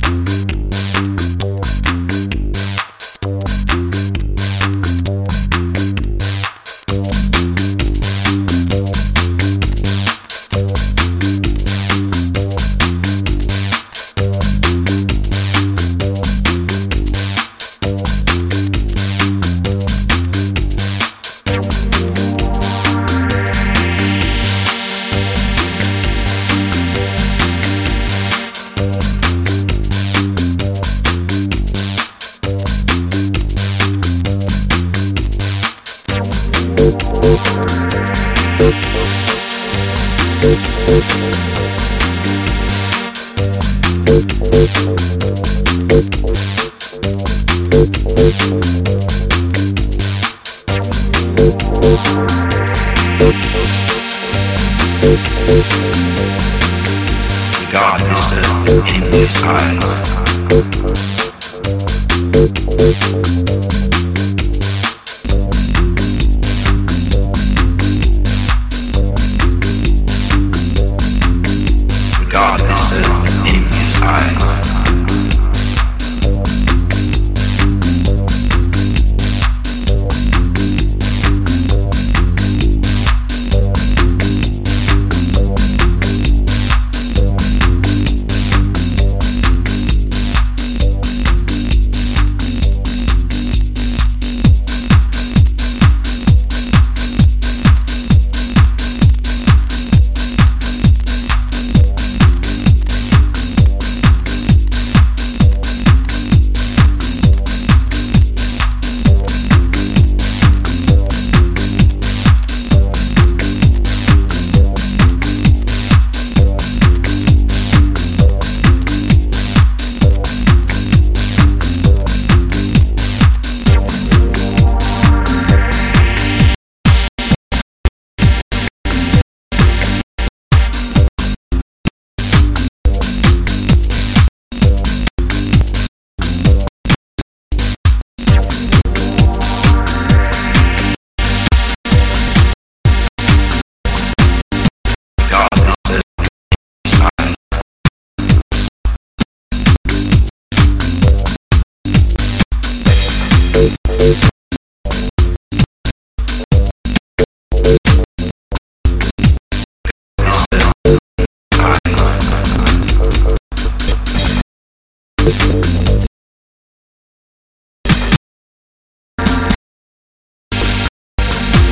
you God is in his eyes.